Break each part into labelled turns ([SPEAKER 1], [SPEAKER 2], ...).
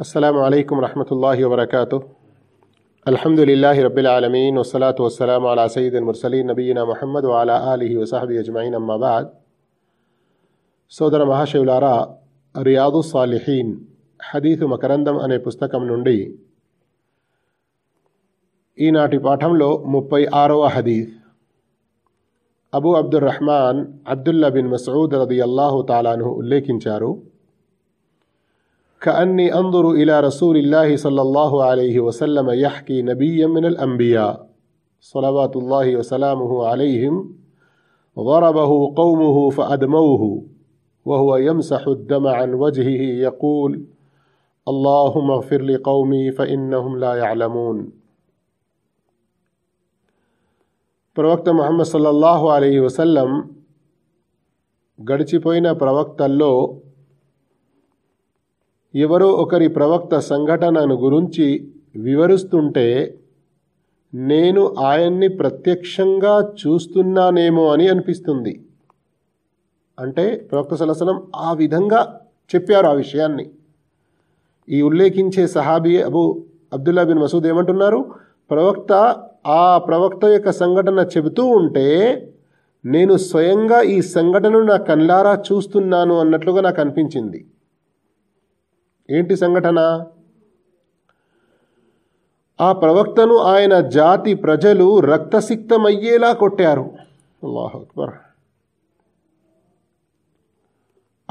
[SPEAKER 1] السلام عليكم ورحمة الله وبركاته الحمد لله رب العالمين والصلاة والسلام على سيد المرسلين نبينا محمد وعلى آله وصحبه أجمعين أما بعد సోదర మహాశివులారా రియాదు సాలిహీన్ హదీతు మకరందం అనే పుస్తకం నుండి ఈనాటి పాఠంలో ముప్పై ఆరవ hadith Abu Abdur Rahman Abdullah bin Masud రది అల్లాహు తాలాను ఉల్లేఖించారు كأني أنظر إلى رسول الله صلى الله عليه وسلم يحكي نبيا من الأنبياء صلوات الله وسلامه عليهم ضربه قومه فأدموه وهو يمسح الدم عن وجهه يقول اللهم اغفر لقومي فإنهم لا يعلمون ప్రవక్త ముహమ్మద్ సల్లల్లాహు అలీ వసల్లం గడిచిపోయిన ప్రవక్తల్లో ఎవరో ఒకరి ప్రవక్త సంఘటనను గురించి వివరిస్తుంటే నేను ఆయన్ని ప్రత్యక్షంగా చూస్తున్నానేమో అని అనిపిస్తుంది. అంటే ప్రవక్త సలసలం ఆ విధంగా చెప్పారు ఆ విషయాన్ని. ఈ ఉల్లేఖించే సహాబీ అబు అబ్దుల్లా బిన్ మసూద్ ఏమంటున్నారు? ప్రవక్త ఆ ప్రవక్త యొక్క సంఘటన చెబుతూ ఉంటే నేను స్వయంగా ఈ సంఘటనను నా కళ్ళారా చూస్తున్నాను అన్నట్లుగా నాకు అనిపించింది. ఏంటి సంఘటన? ఆ ప్రవక్తను ఆయన జాతి ప్రజలు రక్తసిక్తమయ్యేలా కొట్టారు. అల్లాహ్ అక్బర్.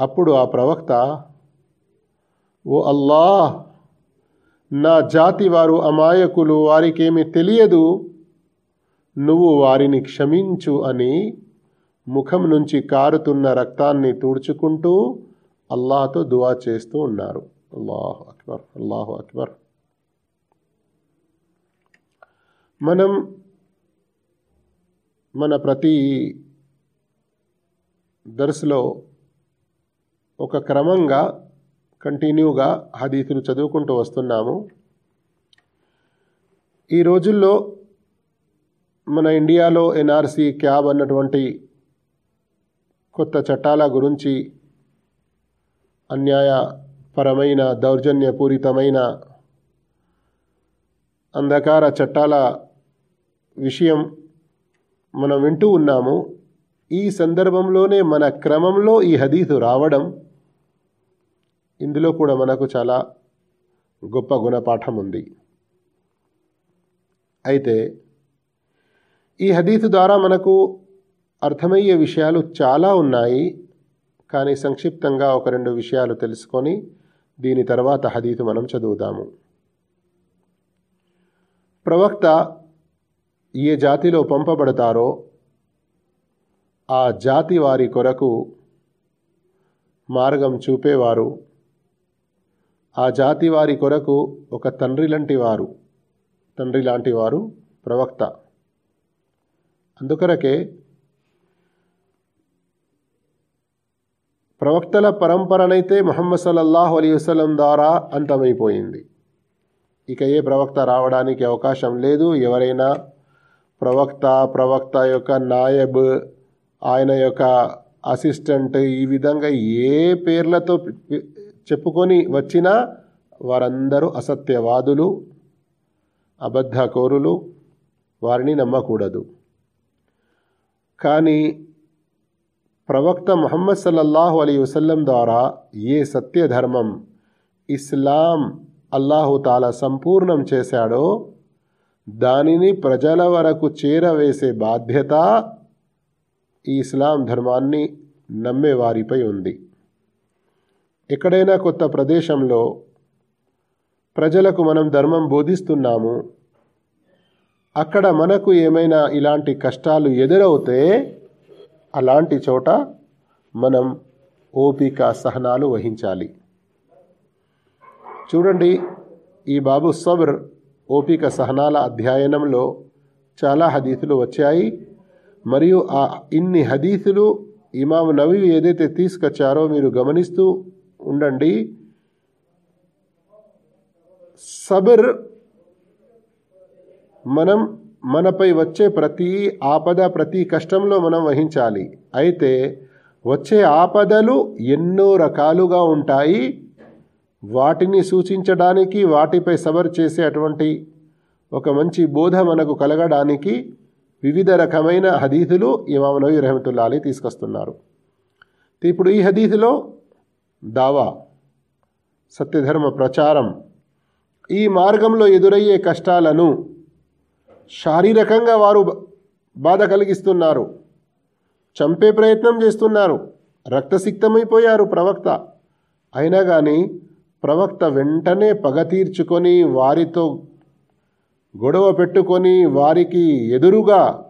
[SPEAKER 1] అప్పుడు ఆ ప్రవక్త ఓ అల్లాహ్ నా జాతి వారు అమాయకులు వారికేమి తెలియదు. నువ్వు వారిని క్షమించు అని ముఖం నుంచి కారుతున్న రక్తాన్ని తుడుచుకుంటూ అల్లాతో దువా చేస్తూ ఉన్నారు. అల్లాహు అక్బర్ అల్లాహు అక్బర్ మనం మన ప్రతి దర్శలో ఒక క్రమంగా కంటిన్యూగా హదీసులు చదువుకుంటూ వస్తున్నాము. ఈ రోజుల్లో మన ఇండియాలో ఎన్ఆర్సీ క్యాబ్ అన్నటువంటి కొత్త చట్టాల గురించి అన్యాయ పరమైన దౌర్జన్యపూరితమైన అంధకార చట్టాల విషయం మనం వింటూ ఉన్నాము. ఈ సందర్భంలోనే మన క్రమంలో ఈ హదీసు రావడం ఇందులో కూడా మనకు చాలా గొప్ప గుణపాఠం ఉంది. అయితే ఈ హదీసు ద్వారా మనకు అర్థమయ్యే విషయాలు చాలా ఉన్నాయి. కానీ సంక్షిప్తంగా ఒక రెండు విషయాలు తెలుసుకొని దీని తర్వాత హదీతు మనం చదువుతాము ప్రవక్త ఏ జాతిలో పంపబడతారో ఆ జాతి వారి కొరకు మార్గం చూపేవారు. ఆ జాతి వారి కొరకు ఒక తండ్రి లాంటి వారు తండ్రి లాంటి వారు ప్రవక్త. అందుకొరకే ప్రవక్తల పరంపరనైతే మొహమ్మద్ సల్లల్లాహు అలీ వసలం ద్వారా అంతమైపోయింది. ఇక ఏ ప్రవక్త రావడానికి అవకాశం లేదు. ఎవరైనా ప్రవక్త ప్రవక్త యొక్క నాయబ్ ఆయన యొక్క అసిస్టెంట్ ఈ విధంగా ఏ పేర్లతో చెప్పుకొని వచ్చినా వారందరూ అసత్యవాదులు అబద్ధకోరులు. వారిని నమ్మకూడదు. కానీ ప్రవక్త ముహమ్మద్ సల్లల్లాహు అలీ వసల్లం ద్వారా ఏ సత్యధర్మం ఇస్లాం అల్లాహుతాలా సంపూర్ణం చేశాడో దానిని ప్రజల వరకు చేరవేసే బాధ్యత ఈ ఇస్లాం ధర్మాన్ని నమ్మే వారిపై ఉంది. ఎక్కడైనా కొత్త ప్రదేశంలో ప్రజలకు మనం ధర్మం బోధిస్తున్నాము అక్కడ మనకు ఏమైనా ఇలాంటి కష్టాలు ఎదురవుతే అలాంటి చోట మనం ఓపిక సహనాలు వహించాలి. చూడండి ఈ బాబు సబర్ ఓపిక సహనాల అధ్యయనంలో చాలా హదీసులు వచ్చాయి. మరియు ఆ ఇన్ని హదీసులు ఇమాం నవీ ఏదైతే తీసుకొచ్చారో మీరు గమనిస్తూ ఉండండి. సబర్ మనం మనపై వచ్చే ప్రతి ఆపద ప్రతి కష్టంలో మనం వహించాలి. అయితే వచ్చే ఆపదలు ఎన్నో రకాలుగా ఉంటాయి. వాటిని సూచించడానికి వాటిపై సబర్ చేసే అటువంటి ఒక మంచి బోధ మనకు కలగడానికి వివిధ రకమైన హదీతులు ఇమాం నవీ రహమతుల్లా అలీ తీసుకొస్తున్నారు. ఇప్పుడు ఈ హదీతులో దావా సత్యధర్మ ప్రచారం ఈ మార్గంలో ఎదురయ్యే కష్టాలను శారీరకంగా వారు బాధ కలిగిస్తున్నారు. చంపే ప్రయత్నం చేస్తున్నారు. రక్తసిక్తమైపోయారు ప్రవక్త. అయినా కానీ ప్రవక్త వెంటనే పగ తీర్చుకొని వారితో గొడవ పెట్టుకొని వారికి ఎదురుగా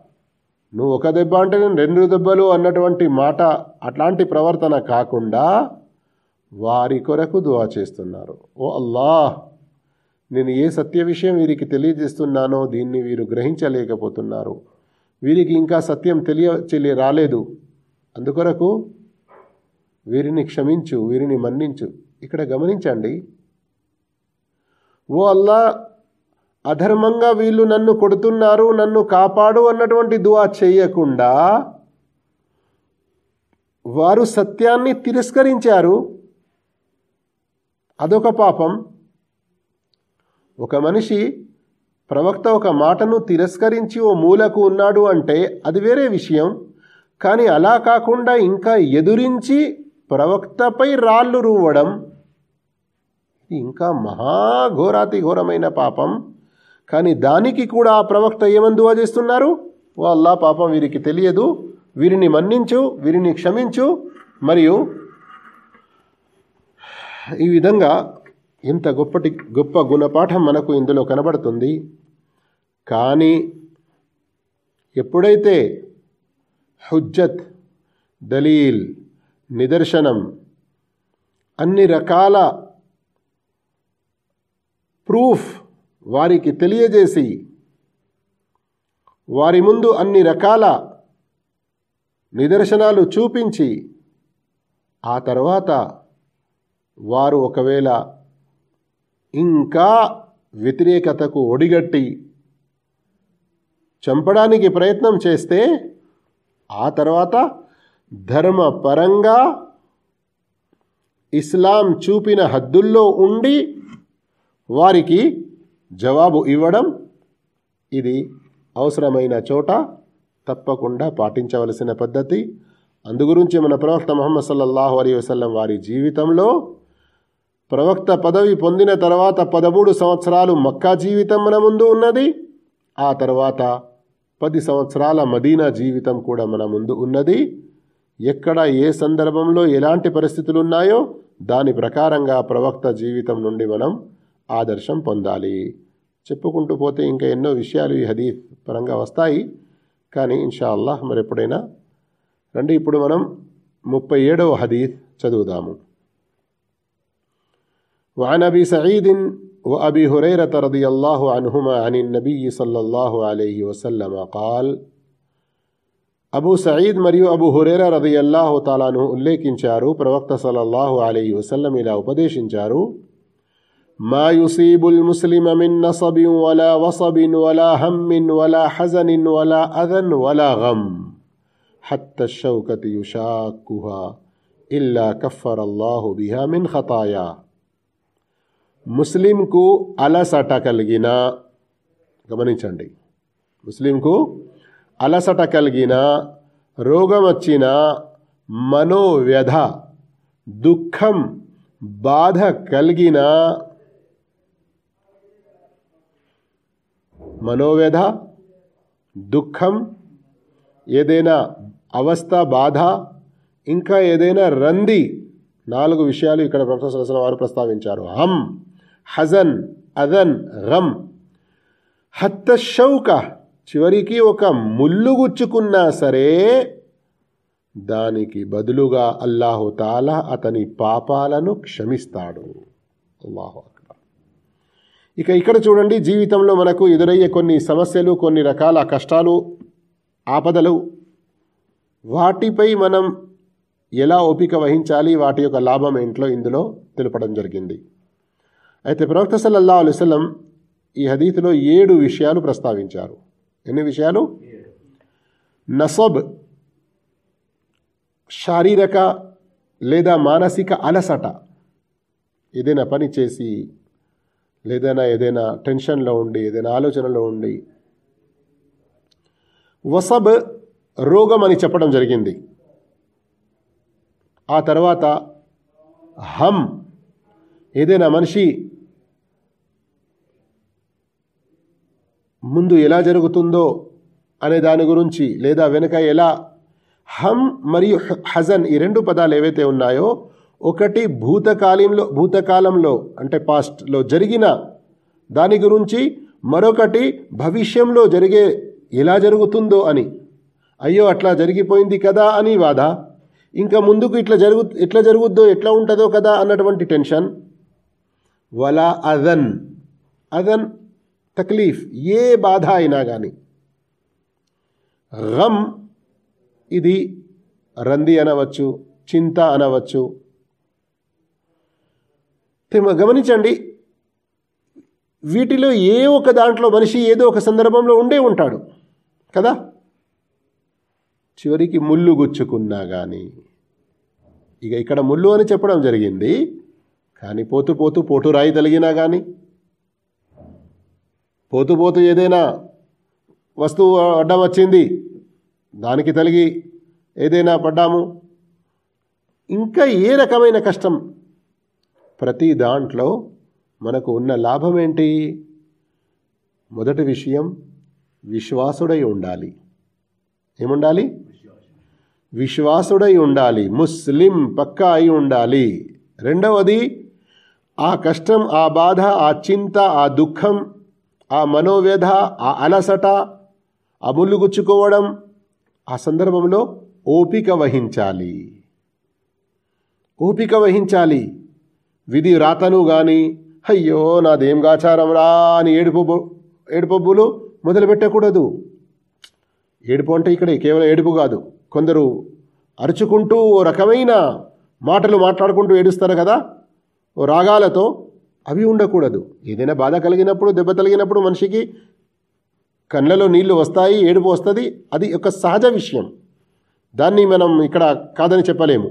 [SPEAKER 1] నువ్వు ఒక దెబ్బ అంటే నేను రెండు దెబ్బలు అన్నటువంటి మాట అట్లాంటి ప్రవర్తన కాకుండా వారి కొరకు దువా చేస్తున్నారు. ఓ అల్లాహ్! నేను ఏ సత్య విషయం వీరికి తెలియజేస్తున్నానో దీన్ని వీరు గ్రహించలేకపోతున్నారు. వీరికి ఇంకా సత్యం తెలియ చెల్లి రాలేదు. అందుకొరకు వీరిని క్షమించు వీరిని మన్నించు. ఇక్కడ గమనించండి. ఓ అల్లా అధర్మంగా వీళ్ళు నన్ను కొడుతున్నారు నన్ను కాపాడు అన్నటువంటి దువా చేయకుండా వారు సత్యాన్ని తిరస్కరించారు. అదొక పాపం. ఒక మనిషి ప్రవక్త ఒక మాటను తిరస్కరించి ఓ మూలకు ఉన్నాడు అంటే అది వేరే విషయం. కానీ అలా కాకుండా ఇంకా ఎదురించి ప్రవక్తపై రాళ్ళు రువ్వడం ఇంకా మహాఘోరాతి ఘోరమైన పాపం. కానీ దానికి కూడా ఆ ప్రవక్త ఏమని దువా చేస్తున్నారు ఓ అల్లా పాపం వీరికి తెలియదు. వీరిని మన్నించు వీరిని క్షమించు. మరియు ఈ విధంగా ఇంత గొప్పటి గొప్ప గుణపాఠం మనకు ఇందులో కనబడుతుంది. కానీ ఎప్పుడైతే హుజ్జత్ దలీల్ నిదర్శనం అన్ని రకాల ప్రూఫ్ వారికి తెలియజేసి వారి ముందు అన్ని రకాల నిదర్శనాలు చూపించి ఆ తర్వాత వారు ఒకవేళ ఇంకా వ్యతిరేకతకు ఒడిగట్టి చంపడానికి ప్రయత్నం చేస్తే ఆ తర్వాత ధర్మపరంగా ఇస్లాం చూపిన హద్దుల్లో ఉండి వారికి జవాబు ఇవ్వడం ఇది అవసరమైన చోట తప్పకుండా పాటించవలసిన పద్ధతి. అందుగురించి మన ప్రవక్త మహమ్మద్ సల్లల్లాహు అలీ వసల్లం వారి జీవితంలో ప్రవక్త పదవి పొందిన తర్వాత పదమూడు సంవత్సరాలు మక్కా జీవితం మన ముందు ఉన్నది. ఆ తర్వాత పది సంవత్సరాల మదీనా జీవితం కూడా మన ముందు ఉన్నది. ఎక్కడ ఏ సందర్భంలో ఎలాంటి పరిస్థితులు ఉన్నాయో దాని ప్రకారంగా ప్రవక్త జీవితం నుండి మనం ఆదర్శం పొందాలి. చెప్పుకుంటూ పోతే ఇంకా ఎన్నో విషయాలు ఈ హదీఫ్ పరంగా వస్తాయి. కానీ ఇన్షా అల్లాహ్ మరి ఎప్పుడైనా రండి ఇప్పుడు మనం ముప్పై ఏడవ హదీఫ్ చదువుదాము. وعن ابي سعيد وابي هريره رضي الله عنهما عن النبي صلى الله عليه وسلم قال అబూ సయీద్ మరియు అబూ హురేరా రదియల్లాహు తాలాను ఉల్లేఖించారు ప్రవక్త సల్లల్లాహు అలైహి వసల్లం ఇలా ఉపదేశించారు ما يصيب المسلم من نصب ولا وصب ولا هم ولا حزن ولا أذى ولا غم حتى الشوكة يشاكها إلا كفر الله بها من خطاياه ముస్లింకు అలసట కలిగిన గమనించండి. ముస్లింకు అలసట కలిగిన రోగం వచ్చిన మనోవ్యధ దుఃఖం బాధ కలిగిన మనోవ్యధ దుఃఖం ఏదైనా అవస్థ బాధ ఇంకా ఏదైనా రంది నాలుగు విషయాలు ఇక్కడ ప్రొఫెసర్ వారు ప్రస్తావించారు. హం హజన్ అదన్ గమ్. హత్త షౌక చివరికి ఒక ముల్లు గుచ్చుకున్నా సరే దానికి బదులుగా అల్లాహు తాలా అతని పాపాలను క్షమిస్తాడు. అల్లాహు ఇక ఇక్కడ చూడండి జీవితంలో మనకు ఎదురయ్యే కొన్ని సమస్యలు కొన్ని రకాల కష్టాలు ఆపదలు. వాటిపై మనం ఎలా ఓపిక వహించాలి? వాటి యొక్క లాభం ఏంట్లో ఇందులో తెలపడం జరిగింది. అయితే ప్రవక్త సల్లల్లా అలుసలం ఈ హదీతులో ఏడు విషయాలు ప్రస్తావించారు. ఎన్ని విషయాలు? నసబ్ శారీరక లేదా మానసిక అలసట ఏదైనా పని చేసి లేదైనా ఏదైనా టెన్షన్లో ఉండి ఏదైనా ఆలోచనలో ఉండి వసబ్ రోగం అని చెప్పడం జరిగింది. ఆ తర్వాత హమ్ ఏదైనా మనిషి ముందు ఎలా జరుగుతుందో అనే దాని గురించి లేదా వెనుక ఎలా హమ్ మరియు హజన్ ఈ రెండు పదాలు ఏవైతే ఉన్నాయో ఒకటి భూతకాలంలో భూతకాలంలో అంటే పాస్ట్లో జరిగిన దాని గురించి మరొకటి భవిష్యంలో జరిగే ఎలా జరుగుతుందో అని. అయ్యో అట్లా జరిగిపోయింది కదా అని వాద. ఇంకా ముందుకు ఇట్లా జరుగు ఎట్లా జరుగుద్దో ఎట్లా ఉంటుందో కదా అన్నటువంటి టెన్షన్. వలా అదన్. అదన్ తక్లీఫ్ ఏ బాధ అయినా కానీ గమ్ ఇది రంది అనవచ్చు చింత అనవచ్చు. గమనించండి వీటిలో ఏ ఒక దాంట్లో మనిషి ఏదో ఒక సందర్భంలో ఉండే ఉంటాడు కదా? చివరికి ముళ్ళు గుచ్చుకున్నా కానీ ఇక ఇక్కడ ముళ్ళు అని చెప్పడం జరిగింది కానీ పోతూ పోతూ పోటు రాయి తలిగినా కానీ పోతూ పోతూ ఏదైనా వస్తువు అడ్డం వచ్చింది దానికి తలిగి ఏదైనా పడ్డాము. ఇంకా ఏ రకమైన కష్టం? ప్రతి దాంట్లో మనకు ఉన్న లాభం ఏంటి మొదటి విషయం విశ్వాసుడై ఉండాలి. ఏముండాలి? విశ్వాసుడై ఉండాలి. ముస్లిం పక్కా అయి ఉండాలి. రెండవది ఆ కష్టం ఆ బాధ ఆ చింత ఆ దుఃఖం ఆ మనోవ్యధ ఆ అలసట ఆ గుచ్చుకోవడం ఆ సందర్భంలో ఓపిక వహించాలి. ఓపిక వహించాలి. విధి రాతను కానీ అయ్యో నాదేం గాచారం రా అని ఏడుపు ఏడుపబ్బులు మొదలుపెట్టకూడదు. ఏడుపు అంటే ఇక్కడ కేవలం ఏడుపు కాదు. కొందరు అరుచుకుంటూ ఓ రకమైన మాటలు మాట్లాడుకుంటూ ఏడుస్తారు కదా? ఓ రాగాలతో అవి ఉండకూడదు. ఏదైనా బాధ కలిగినప్పుడు దెబ్బ తగిలినప్పుడు మనిషికి కళ్ళలో నీళ్ళు వస్తాయి ఏడుపు వస్తుంది. అది ఒక సహజ విషయం. దాన్ని మనం ఇక్కడ కాదని చెప్పలేము.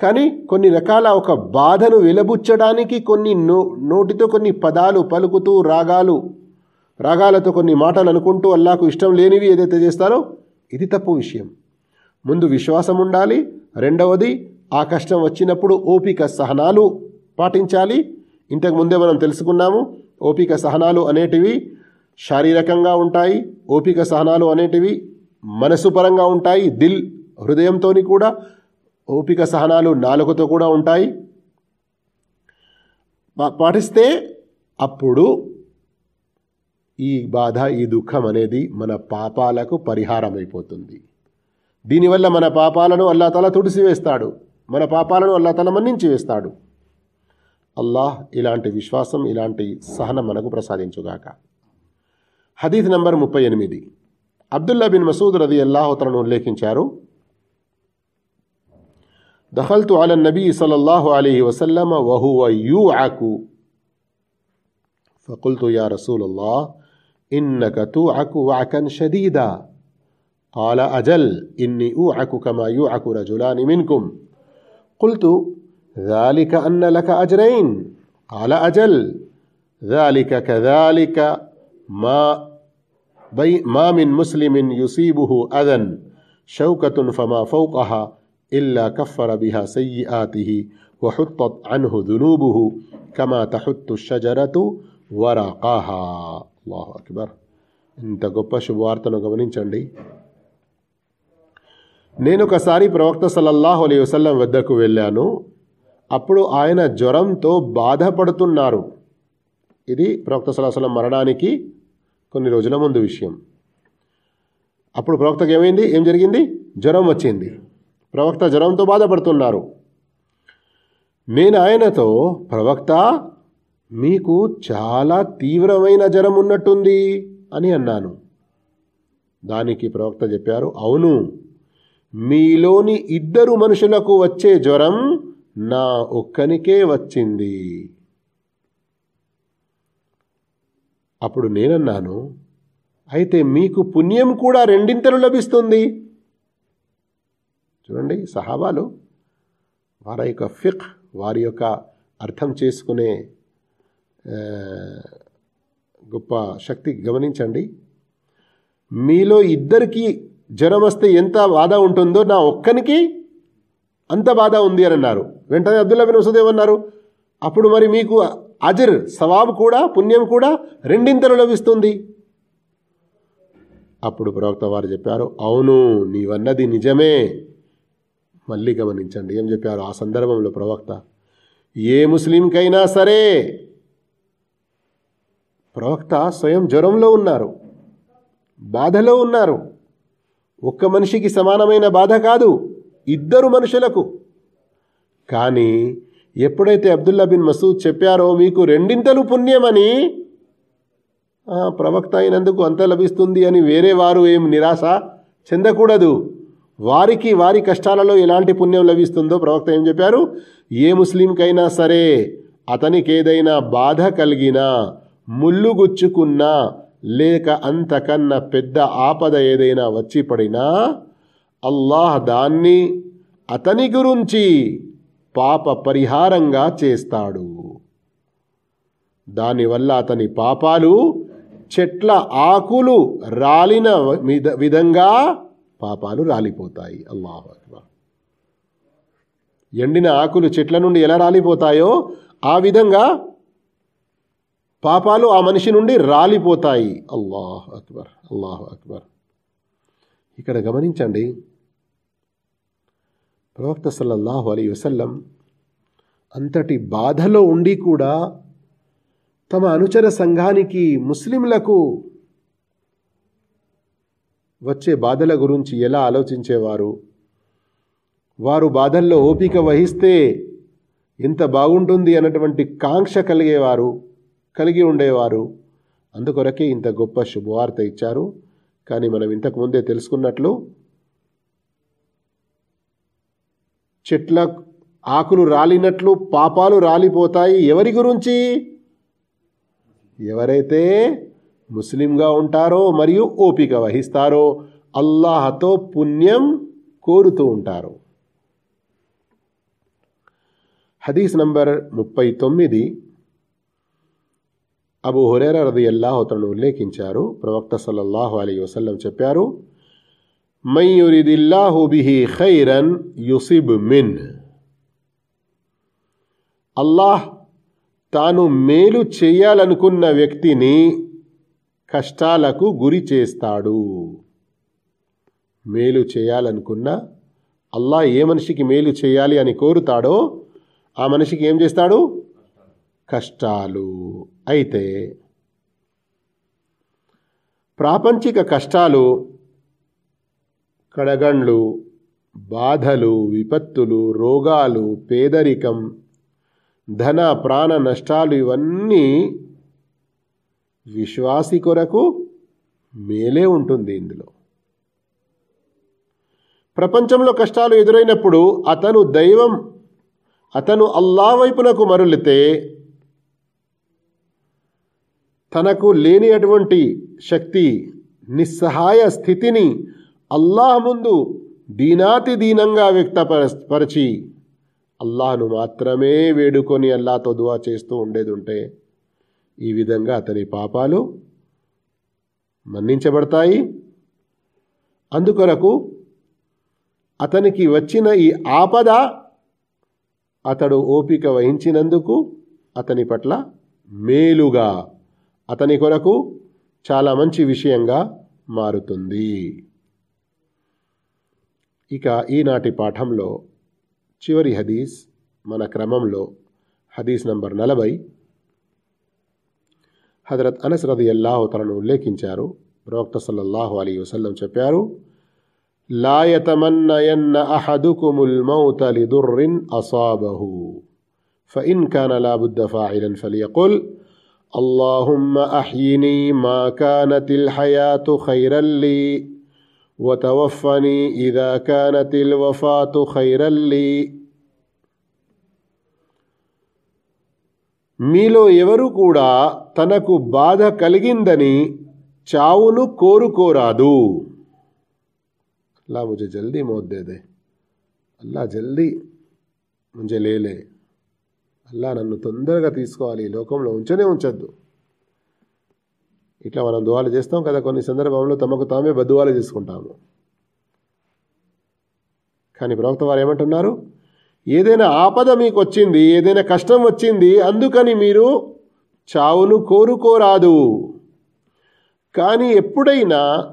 [SPEAKER 1] కానీ కొన్ని రకాల ఒక బాధను వెలబుచ్చడానికి కొన్ని నో నోటితో కొన్ని పదాలు పలుకుతూ రాగాలు రాగాలతో కొన్ని మాటలు అనుకుంటూ అల్లాకు ఇష్టం లేనివి ఏదైతే చేస్తారో ఇది తప్పు విషయం. ముందు విశ్వాసం ఉండాలి. రెండవది ఆ కష్టం వచ్చినప్పుడు ఓపిక సహనాలు పాటించాలి. ఇంతకు ముందే మనం తెలుసుకున్నాము ఓపిక సహనాలు అనేటివి శారీరకంగా ఉంటాయి ఓపిక సహనాలు అనేటివి మనసు పరంగా ఉంటాయి దిల్ హృదయంతో కూడా ఓపిక సహనాలు నాలుకతో కూడా ఉంటాయి. పాటిస్తే అప్పుడు ఈ బాధ ఈ దుఃఖం అనేది మన పాపాలకు పరిహారం అయిపోతుంది దీనివల్ల మన పాపాలను అల్లా తల తుడిసివేస్తాడు. మన పాపాలను అల్లా తల మన్నించి వేస్తాడు అల్లాహ్ ఇలాంటి విశ్వాసం ఇలాంటి సహనం మనకు ప్రసాదించుగాక హదీద్ నంబర్ ముప్పై ఎనిమిది అబ్దుల్లా బిన్ మసూద్ రది అల్లాహోతలను ఉల్లేఖించారు دخلت على النبي صلى الله عليه وسلم وهو يوعك فقلت يا رسول الله إنك توعك وعكا شديدا قال أجل إني أوعك كما يوعك رجلان منكم قلت ذلك أن لك أجرين قال أجل ذلك كذلك ما بي ما من مسلم يصيبه أذى شوكة فما فوقها إلا كفر بها سيئاته وحطت عنه ذنوبه كما تحط الشجرة ورقاها الله أكبر ఇంత గొప్ప శుభవార్తను గమనించండి నేను ఒకసారి ప్రవక్త సల్లల్లాహు అలీ వసల్లం వద్దకు వెళ్ళాను అప్పుడు ఆయన జ్వరంతో బాధపడుతున్నారు. ఇది ప్రవక్త సలాసలం మరణానికి కొన్ని రోజుల ముందు విషయం. అప్పుడు ప్రవక్తకు ఏమైంది? ఏం జరిగింది? జ్వరం వచ్చింది. ప్రవక్త జ్వరంతో బాధపడుతున్నారు. నేను ఆయనతో ప్రవక్త మీకు చాలా తీవ్రమైన జ్వరం ఉన్నట్టుంది అని అన్నాను. దానికి ప్రవక్త చెప్పారు అవును మీలోని ఇద్దరు మనుషులకు వచ్చే జ్వరం నా ఒక్కనికే వచ్చింది. అప్పుడు నేనన్నాను అయితే మీకు పుణ్యం కూడా రెండింతలు లభిస్తుంది. చూడండి సహాబాలు వారి యొక్క ఫిక్ వారి యొక్క అర్థం చేసుకునే గొప్ప శక్తి గమనించండి. మీలో ఇద్దరికి జ్వరం వస్తే ఎంత బాధ ఉంటుందో నా ఒక్కనికి అంత బాధ ఉంది అని అన్నారు. వెంటనే అబ్దుల్లా బిన్ మసూద్ ఏమన్నారు? అప్పుడు మరి మీకు అజర్ సవాబ్ కూడా పుణ్యం కూడా రెండింతలు లభిస్తుంది. అప్పుడు ప్రవక్త వారు చెప్పారు అవును నీవన్నది నిజమే. మళ్ళీ గమనించండి ఏం చెప్పారు ఆ సందర్భంలో ప్రవక్త? ఏ ముస్లింకైనా సరే ప్రవక్త స్వయం జ్వరంలో ఉన్నారు బాధలో ఉన్నారు. ఒక్క మనిషికి సమానమైన బాధ కాదు. ఇద్దరు మనుషులకు. కానీ ఎప్పుడైతే అబ్దుల్లా బిన్ మసూద్ చెప్పారో మీకు రెండింతలు పుణ్యమని ప్రవక్త అయినందుకు అంత లభిస్తుంది అని వేరే వారు ఏం నిరాశ చెందకూడదు. వారికి వారి కష్టాలలో ఎలాంటి పుణ్యం లభిస్తుందో ప్రవక్త ఏం చెప్పారు? ఏ ముస్లింకైనా సరే అతనికి ఏదైనా బాధ కలిగినా ముళ్ళు గుచ్చుకున్నా లేక అంతకన్నా పెద్ద ఆపద ఏదైనా వచ్చి పడినా అల్లాహ్ దాన్ని అతని గురించి పాప పరిహారంగా చేస్తాడు. దానివల్ల అతని పాపాలు చెట్ల ఆకులు రాలిన విధ- విధంగా పాపాలు రాలిపోతాయి. అల్లాహ్ అక్బర్. ఎండిన ఆకులు చెట్ల నుండి ఎలా రాలిపోతాయో ఆ విధంగా పాపాలు ఆ మనిషి నుండి రాలిపోతాయి. అల్లాహ్ అక్బర్. అల్లాహ్ అక్బర్. ఇక్కడ గమనించండి ప్రవక్త సల్లల్లాహు అలీ వసల్లం అంతటి బాధలో ఉండి కూడా తమ అనుచర సంఘానికి ముస్లింలకు వచ్చే బాధల గురించి ఎలా ఆలోచించేవారు? వారు బాధల్లో ఓపిక వహిస్తే ఎంత బాగుంటుంది అన్నటువంటి కాంక్ష కలిగేవారు కలిగి ఉండేవారు. అందుకొరకే ఇంత గొప్ప శుభవార్త ఇచ్చారు. కానీ మనం ఇంతకుముందే తెలుసుకున్నట్లు చెట్ల ఆకులు రాలినట్లు పాపాలు రాలిపోతాయి. ఎవరి గురించి? ఎవరైతే ముస్లింగా ఉంటారో మరియు ఓపిక వహిస్తారో అల్లాహతో పుణ్యం కోరుతూ ఉంటారు. హదీస్ నంబర్ ముప్పై తొమ్మిది. అబు హురేర రది అల్లాహతను ఉల్లేఖించారు. ప్రవక్త సల్లల్లాహు అలీ వసల్లం చెప్పారు మై యురిదిల్లాహు బిహి ఖైరన్ యుసిబ్ మిన్ అల్లాహ్ తాను మేలు చేయాలనుకున్న వ్యక్తిని కష్టాలకు గురి చేస్తాడు. మేలు చేయాలనుకున్న అల్లాహ్ ఏ మనిషికి మేలు చేయాలి అని కోరుతాడో ఆ మనిషికి ఏం చేస్తాడు? కష్టాలు. అయితే ప్రాపంచిక కష్టాలు కడగండ్లు బాధలు విపత్తులు రోగాలు పేదరికం ధన ప్రాణ నష్టాలు ఇవన్నీ విశ్వాసి కొరకు మేలే ఉంటుంది ఇందులో. ప్రపంచంలో కష్టాలు ఎదురైనప్పుడు అతను దైవం అతను అల్లా వైపునకు మరులితే తనకు లేని అటువంటి శక్తి నిస్సహాయ స్థితిని అల్లాహ్ ముందు దీనాతి దీనంగా వ్యక్తపరచి అల్లాహను మాత్రమే వేడుకొని అల్లాతో దువా చేస్తూ ఉండేది ఉంటే ఈ విధంగా అతని పాపాలు మన్నించబడతాయి. అందుకొరకు అతనికి వచ్చిన ఈ ఆపద అతడు ఓపిక వహించినందుకు అతని పట్ల మేలుగా అతని కొరకు చాలా మంచి విషయంగా మారుతుంది. ఇక ఈనాటి పాఠంలో చివరి హదీస్ మన క్రమంలో హదీస్ నంబర్ నలభై హజరత్ అనస్ రది అల్లాహు తలను ఉల్లేఖించారు ప్రవక్త సల్లల్లాహు అలీ వసల్లం చెప్పారు లా యతమన్నయన్న అహదుకుముల్ మౌత లిదుర్రిన్ అసాబహు فإن كان لا بد فاعلا فليقل اللهم أحيني ما كانت الحياة خيرا لي وتوفني إذا كانت الوفاة خيرا لي. మీలో ఎవరు కూడా తనకు బాధ కలిగిందని చావును కోరుకోరాదు. అల్లా ముझे జల్దీ మోద్దేదే అల్లా జల్దీ ముంజే లేలే అల్లా నన్ను తొందరగా తీసుకోవాలి. ఈ లోకంలో ఉంచనే ఉంచద్దు. ఇట్లా మనం దువాలు చేస్తాం కదా కొన్ని సందర్భంలో తమకు తామే బద్దువాలు చేసుకుంటాము. కానీ ప్రవక్త వారు ఏమంటున్నారు? ఏదైనా ఆపద మీకు వచ్చింది ఏదైనా కష్టం వచ్చింది అందుకని మీరు చావును కోరుకోరాదు. కానీ ఎప్పుడైనా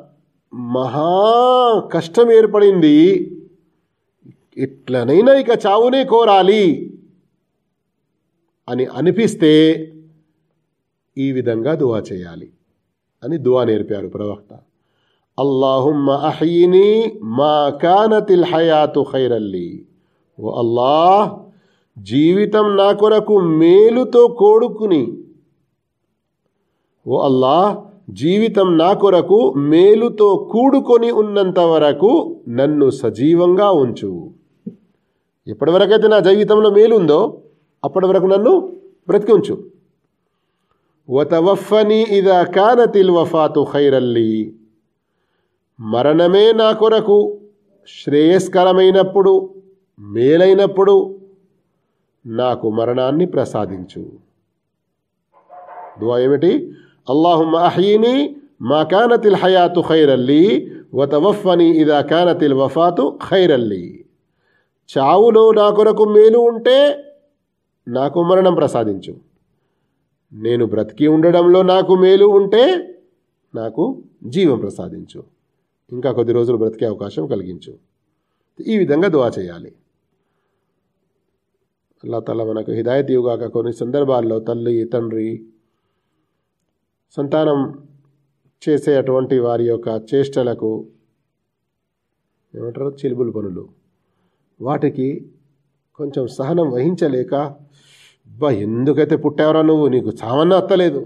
[SPEAKER 1] మహా కష్టం ఏర్పడింది ఎట్లనైనా ఇక చావునే కోరాలి అని అనిపిస్తే ఈ విధంగా దువా చేయాలి. అని దువా నేర్పారు ప్రవక్త. అల్లాహుమ్మ అహీని మా కానతిల్ హయాతు ఖైరల్లి ఓ అల్లాహ్ జీవితం నా కొరకు మేలుతో కోడుకుని. ఓ అల్లాహ్ జీవితం నా కొరకు మేలుతో కూడుకొని ఉన్నంత వరకు నన్ను సజీవంగా ఉంచు. ఎప్పటి వరకైతే నా జీవితంలో మేలుందో అప్పటివరకు అప్పటి వరకు నన్ను బ్రతికి ఉంచు. వతవఫని ఇదా కానతిల్ వఫాతు ఖైరల్లి. మరణమే నా కొరకు శ్రేయస్కరమైనప్పుడు మేలైనప్పుడు నాకు మరణాన్ని ప్రసాదించు. దువా ఏమిటి? అల్లాహుమ్మ అహీని మా కానతిల్ హయాతు ఖైరల్లి వతవఫని ఇదా కానతిల్ వఫాతు ఖైరల్లి. చావులో నా కొరకు మేలు ఉంటే నాకు మరణం ప్రసాదించు. నేను బ్రతికి ఉండడంలో నాకు మేలు ఉంటే నాకు జీవం ప్రసాదించు. ఇంకా కొద్ది రోజులు బ్రతికే అవకాశం కలిగించు. ఈ విధంగా దువా చేయాలి. అల్లా తల మనకు హిదాయత్ ఇవ్వగాక కొన్ని సందర్భాల్లో తల్లి తండ్రి సంతానం చేసే అటువంటి వారి యొక్క చేష్టలకు ఏమంటారు? చిలుబులు పనులు. వాటికి కొంచెం సహనం వహించలేక అబ్బా ఎందుకైతే పుట్టావరా నువ్వు? నీకు చావన్న అత్తలేదు.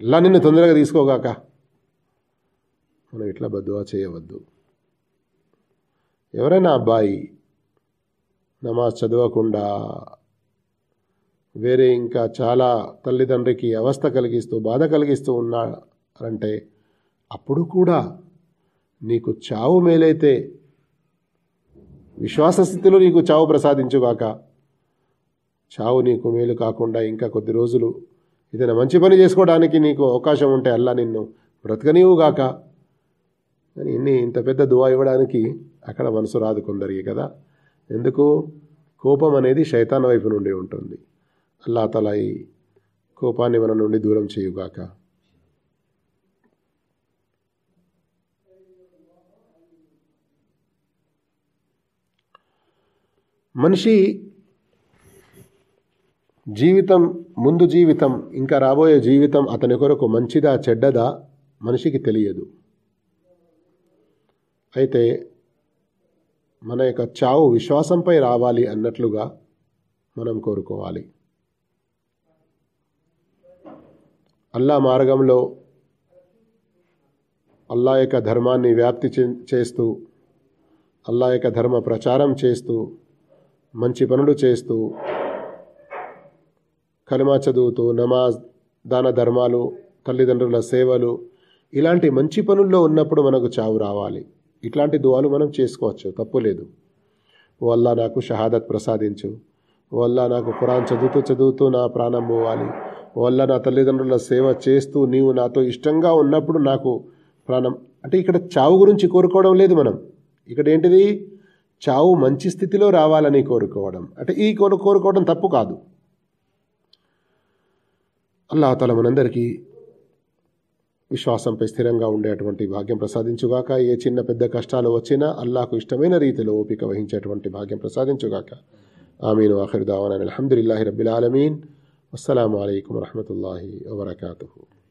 [SPEAKER 1] అల్లా నిన్ను తొందరగా తీసుకోగాక. మనం ఇట్లా బద్దువా చేయవద్దు. ఎవరైనా అబ్బాయి నమాజ్ చదవకుండా వేరే ఇంకా చాలా తల్లిదండ్రికి అవస్థ కలిగిస్తూ బాధ కలిగిస్తూ ఉన్నారంటే అప్పుడు కూడా నీకు చావు మేలైతే విశ్వాస స్థితిలో నీకు చావు ప్రసాదించుగాక. చావు నీకు మేలు కాకుండా ఇంకా కొద్ది రోజులు ఏదైనా మంచి పని చేసుకోవడానికి నీకు అవకాశం ఉంటే అల్లా నిన్ను బ్రతకనివుగాక అని ఇన్ని ఇంత పెద్ద దువా ఇవ్వడానికి అక్కడ మనసు రాదు కొందరికి కదా. ఎందుకు? కోపం అనేది శైతాన్ వైపు నుండి ఉంటుంది. అల్లా తల ఈ కోపాన్ని మన నుండి దూరం చేయుగాక మనిషి జీవితం ముందు జీవితం ఇంకా రాబోయే జీవితం అతని కొరకు మంచిదా చెడ్డదా మనిషికి తెలియదు. అయితే మన యొక్క చావు విశ్వాసంపై రావాలి అన్నట్లుగా మనం కోరుకోవాలి. అల్లా మార్గంలో అల్లా యొక్క ధర్మాన్ని వ్యాప్తి చేస్తూ అల్లా యొక్క ధర్మ ప్రచారం చేస్తూ మంచి పనులు చేస్తూ కలిమా చదువుతూ నమాజ్ దాన ధర్మాలు తల్లిదండ్రుల సేవలు ఇలాంటి మంచి పనుల్లో ఉన్నప్పుడు మనకు చావు రావాలి. ఇట్లాంటి దువాలు మనం చేసుకోవచ్చు తప్పు లేదు. వల్ల నాకు షహాదత్ ప్రసాదించు. వల్ల నాకు ఖురాన్ చదువుతూ చదువుతూ నా ప్రాణం పోవాలి. వల్ల నా తల్లిదండ్రుల సేవ చేస్తూ నీవు నాతో ఇష్టంగా ఉన్నప్పుడు నాకు ప్రాణం. అంటే ఇక్కడ చావు గురించి కోరుకోవడం లేదు మనం. ఇక్కడ ఏంటిది? చావు మంచి స్థితిలో రావాలని కోరుకోవడం. అంటే ఈ కోరు కోరుకోవడం తప్పు కాదు. అల్లాహతల మనందరికీ విశ్వాసంపై స్థిరంగా ఉండేటువంటి భాగ్యం ప్రసాదించుగాక. ఏ చిన్న పెద్ద కష్టాలు వచ్చినా అల్లాకు ఇష్టమైన రీతిలో ఓపిక వహించేటువంటి భాగ్యం ప్రసాదించుగాక. ఆమీన్ ఆఖిర్ దావానా అల్హమ్దులిల్లాహి రబ్బిల్ ఆలమీన్. అస్సలాము అయికం వరహమతుల్లాహి వబర్కాతుహు.